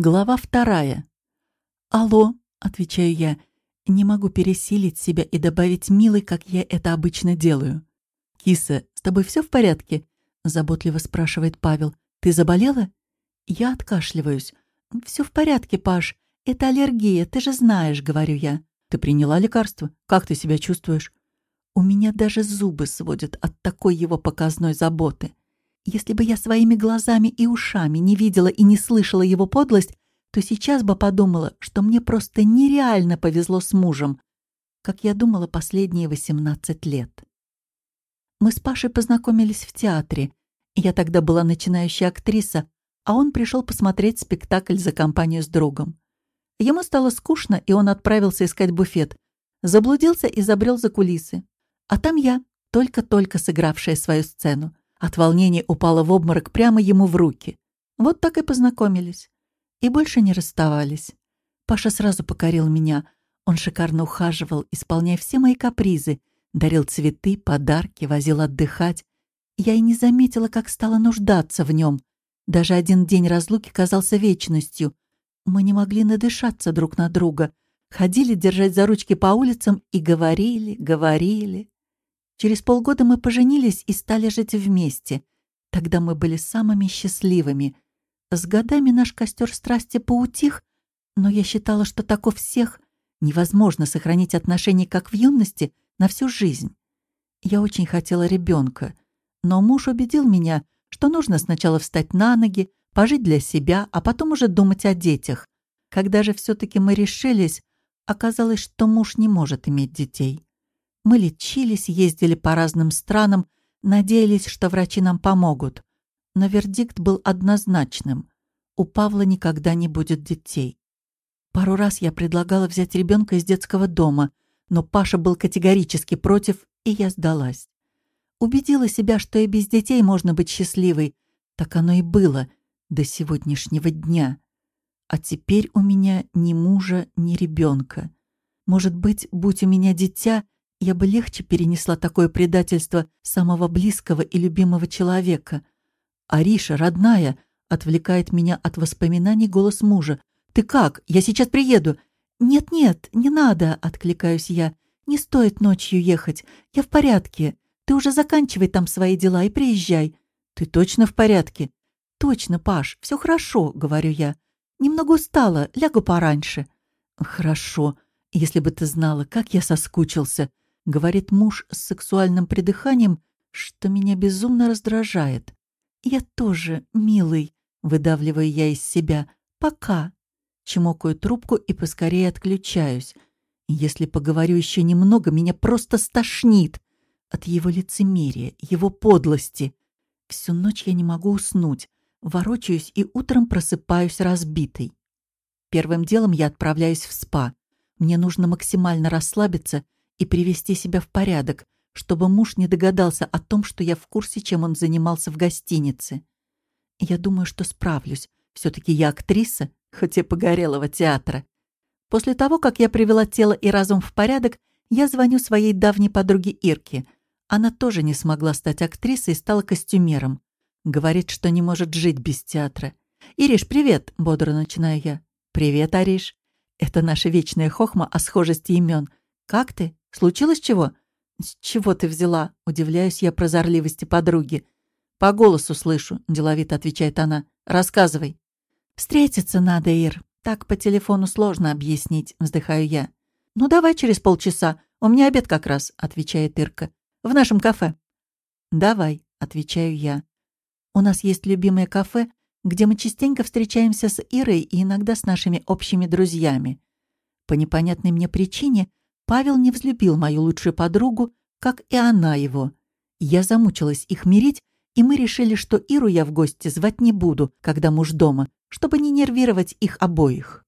Глава вторая. «Алло», — отвечаю я, — «не могу пересилить себя и добавить милый, как я это обычно делаю». «Киса, с тобой все в порядке?» — заботливо спрашивает Павел. «Ты заболела?» Я откашливаюсь. «Все в порядке, Паш. Это аллергия, ты же знаешь», — говорю я. «Ты приняла лекарство? Как ты себя чувствуешь?» У меня даже зубы сводят от такой его показной заботы. Если бы я своими глазами и ушами не видела и не слышала его подлость, то сейчас бы подумала, что мне просто нереально повезло с мужем, как я думала последние 18 лет. Мы с Пашей познакомились в театре. Я тогда была начинающая актриса, а он пришел посмотреть спектакль за компанию с другом. Ему стало скучно, и он отправился искать буфет. Заблудился и забрел за кулисы. А там я, только-только сыгравшая свою сцену. От волнения упала в обморок прямо ему в руки. Вот так и познакомились. И больше не расставались. Паша сразу покорил меня. Он шикарно ухаживал, исполняя все мои капризы. Дарил цветы, подарки, возил отдыхать. Я и не заметила, как стала нуждаться в нем. Даже один день разлуки казался вечностью. Мы не могли надышаться друг на друга. Ходили держать за ручки по улицам и говорили, говорили. Через полгода мы поженились и стали жить вместе. Тогда мы были самыми счастливыми. С годами наш костер страсти поутих, но я считала, что таков всех невозможно сохранить отношения, как в юности, на всю жизнь. Я очень хотела ребенка, но муж убедил меня, что нужно сначала встать на ноги, пожить для себя, а потом уже думать о детях. Когда же все-таки мы решились, оказалось, что муж не может иметь детей. Мы лечились, ездили по разным странам, надеялись, что врачи нам помогут. Но вердикт был однозначным. У Павла никогда не будет детей. Пару раз я предлагала взять ребенка из детского дома, но Паша был категорически против, и я сдалась. Убедила себя, что и без детей можно быть счастливой. Так оно и было до сегодняшнего дня. А теперь у меня ни мужа, ни ребенка. Может быть, будь у меня дитя — я бы легче перенесла такое предательство самого близкого и любимого человека. Ариша, родная, отвлекает меня от воспоминаний голос мужа. «Ты как? Я сейчас приеду!» «Нет-нет, не надо!» — откликаюсь я. «Не стоит ночью ехать. Я в порядке. Ты уже заканчивай там свои дела и приезжай». «Ты точно в порядке?» «Точно, Паш, все хорошо», — говорю я. «Немного устала, лягу пораньше». «Хорошо. Если бы ты знала, как я соскучился говорит муж с сексуальным придыханием, что меня безумно раздражает. «Я тоже, милый», — выдавливаю я из себя. «Пока». Чмокаю трубку и поскорее отключаюсь. Если поговорю еще немного, меня просто стошнит от его лицемерия, его подлости. Всю ночь я не могу уснуть, ворочаюсь и утром просыпаюсь разбитой. Первым делом я отправляюсь в спа. Мне нужно максимально расслабиться — и привести себя в порядок, чтобы муж не догадался о том, что я в курсе, чем он занимался в гостинице. Я думаю, что справлюсь. Все-таки я актриса, хоть и погорелого театра. После того, как я привела тело и разум в порядок, я звоню своей давней подруге Ирке. Она тоже не смогла стать актрисой и стала костюмером. Говорит, что не может жить без театра. «Ириш, привет!» — бодро начинаю я. «Привет, Ариш!» Это наша вечная хохма о схожести имен. «Как ты? Случилось чего?» «С чего ты взяла?» — удивляюсь я прозорливости подруги. «По голосу слышу», — деловито отвечает она. «Рассказывай». «Встретиться надо, Ир. Так по телефону сложно объяснить», — вздыхаю я. «Ну, давай через полчаса. У меня обед как раз», — отвечает Ирка. «В нашем кафе». «Давай», — отвечаю я. «У нас есть любимое кафе, где мы частенько встречаемся с Ирой и иногда с нашими общими друзьями. По непонятной мне причине Павел не взлюбил мою лучшую подругу, как и она его. Я замучилась их мирить, и мы решили, что Иру я в гости звать не буду, когда муж дома, чтобы не нервировать их обоих.